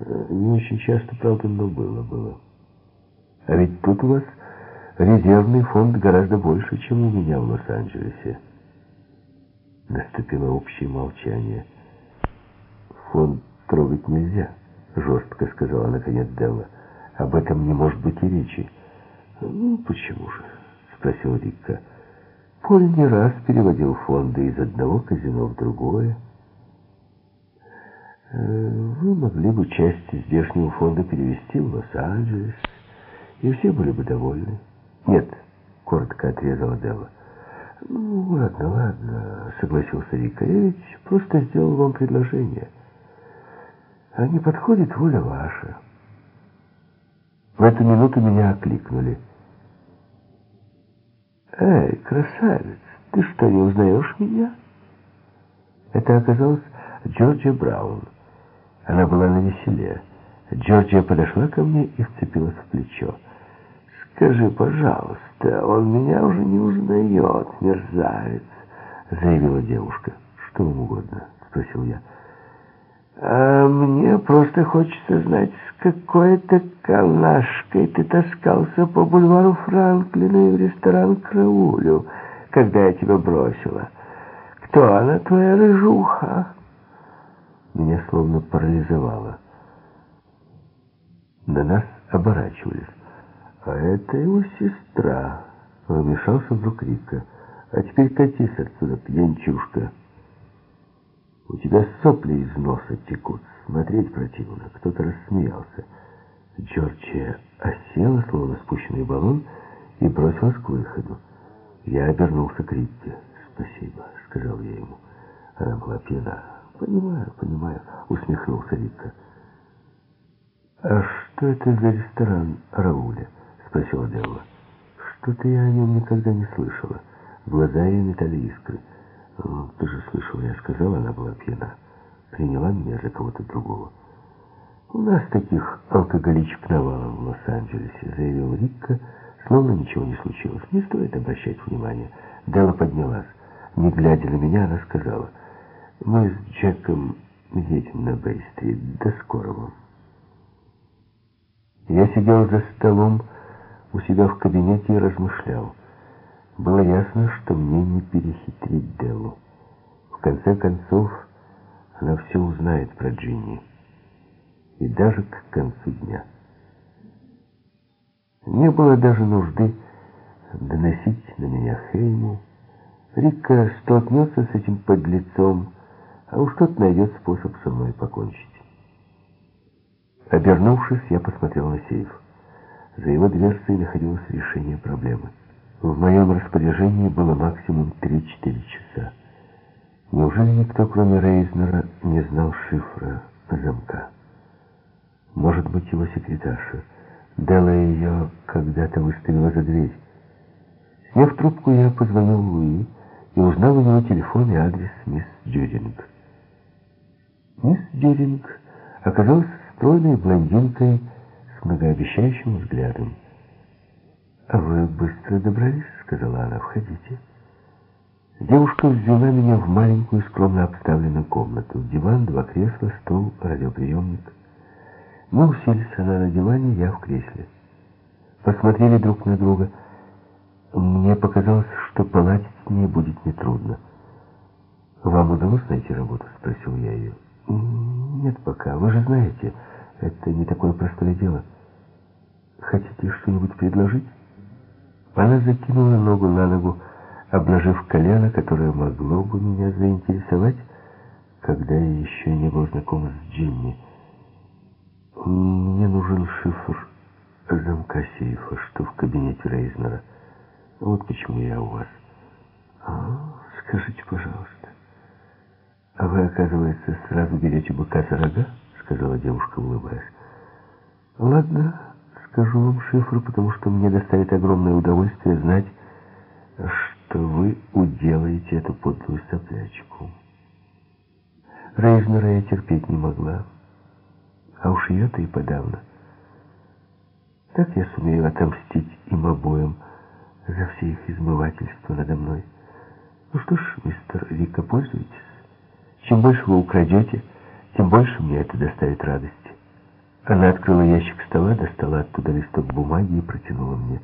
Э, не очень часто, правда, но было, было. А ведь тут у вас резервный фонд гораздо больше, чем у меня в Лос-Анджелесе. Наступило общее молчание. Фонд трогать нельзя, жестко сказала наконец Делла. Об этом не может быть и речи. Ну, почему же? Спросил Рикка. Поль не раз переводил фонды из одного казино в другое. Э, вы могли бы часть здешнего фонда перевести в Лос-Анджелес, и все были бы довольны. Нет, коротко отрезала Делла. Ну, ладно, ладно, согласился Рика. Я ведь просто сделал вам предложение. А не подходит воля ваша. В эту минуту меня окликнули. «Эй, красавец, ты что, не узнаешь меня?» Это оказалось Джорджия Браун. Она была на веселе. Джорджия подошла ко мне и вцепилась в плечо. «Скажи, пожалуйста, он меня уже не узнает, мерзавец», — заявила девушка. «Что вам угодно?» — спросил я. «А мне просто хочется знать, с какой-то калашкой ты таскался по бульвару Франклина и в ресторан Краулю, когда я тебя бросила. Кто она, твоя рыжуха?» Меня словно парализовало. На нас оборачивались. А это его сестра. Вмешался вдруг Рика. А теперь катись отсюда, пьянчушка. У тебя сопли из носа текут. Смотреть противно. Кто-то рассмеялся. Джорджия осела, словно спущенный баллон, и бросилась к выходу. Я обернулся к Рикке. «Спасибо», — сказал я ему. Она была пьяна. «Понимаю, понимаю», — усмехнулся Рикка. «А что это за ресторан Рауля?» спросила Делла. Что-то я о нем никогда не слышала. Глаза ее метали искры. Ну, ты же слышал, я сказала, она была пьяна. Приняла меня за кого-то другого. У нас таких алкоголичек навалом в Лос-Анджелесе, заявил Рикка, словно ничего не случилось. Не стоит обращать внимания. Делла поднялась. Не глядя на меня, она сказала, мы с Джеком едем на Бэй-стрит. До скорого. Я сидел за столом, у себя в кабинете и размышлял. Было ясно, что мне не перехитрить Делу. В конце концов, она все узнает про Джинни. И даже к концу дня. Не было даже нужды доносить на меня Хейму. Рика столкнется с этим подлецом, а уж тот найдет способ со мной покончить. Обернувшись, я посмотрел на сейф. За его дверцей находилось решение проблемы. В моем распоряжении было максимум 3-4 часа. Неужели никто, кроме Рейзнера, не знал шифра замка? Может быть, его секретарша. Дала ее когда-то выставила за дверь. Сняв трубку, я позвонил Луи и узнал у него телефон и адрес мисс Дюринг. Мисс Дюринг оказалась стройной блондинкой, многообещающим взглядом. «А вы быстро добрались?» — сказала она. «Входите». Девушка взяла меня в маленькую, скромно обставленную комнату. Диван, два кресла, стол, радиоприемник. Мы уселись, она на диване, я в кресле. Посмотрели друг на друга. Мне показалось, что поладить с ней будет нетрудно. «Вам удалось найти работу?» — спросил я ее. «Нет пока. Вы же знаете, это не такое простое дело». Хотите что-нибудь предложить? Она закинула ногу на ногу, обнажив колено, которое могло бы меня заинтересовать, когда я еще не был знаком с Джинни. Мне нужен шифр замка сейфа, что в кабинете Рейзнера. Вот почему я у вас. А, скажите, пожалуйста. А вы, оказывается, сразу берете быка за рога? Сказала девушка, улыбаясь. Ладно, скажу вам шифр, потому что мне доставит огромное удовольствие знать, что вы уделаете эту подлую соплячку. Рейзнера я терпеть не могла, а уж ее-то и подавно. Так я сумею отомстить им обоим за все их измывательства надо мной. Ну что ж, мистер Рика, пользуйтесь. Чем больше вы украдете, тем больше мне это доставит радости. Она открыла ящик стола, достала оттуда листок бумаги и протянула мне.